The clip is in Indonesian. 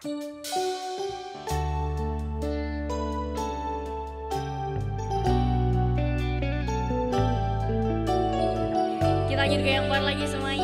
Kita lanjut ke yang buat lagi semuanya.